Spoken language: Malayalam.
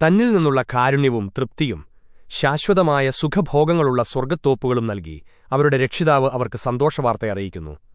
തന്നിൽ നിന്നുള്ള കാരുണ്യവും തൃപ്തിയും ശാശ്വതമായ സുഖഭോഗങ്ങളുള്ള സ്വർഗത്തോപ്പുകളും നൽകി അവരുടെ രക്ഷിതാവ് അവർക്ക് സന്തോഷവാർത്ത അറിയിക്കുന്നു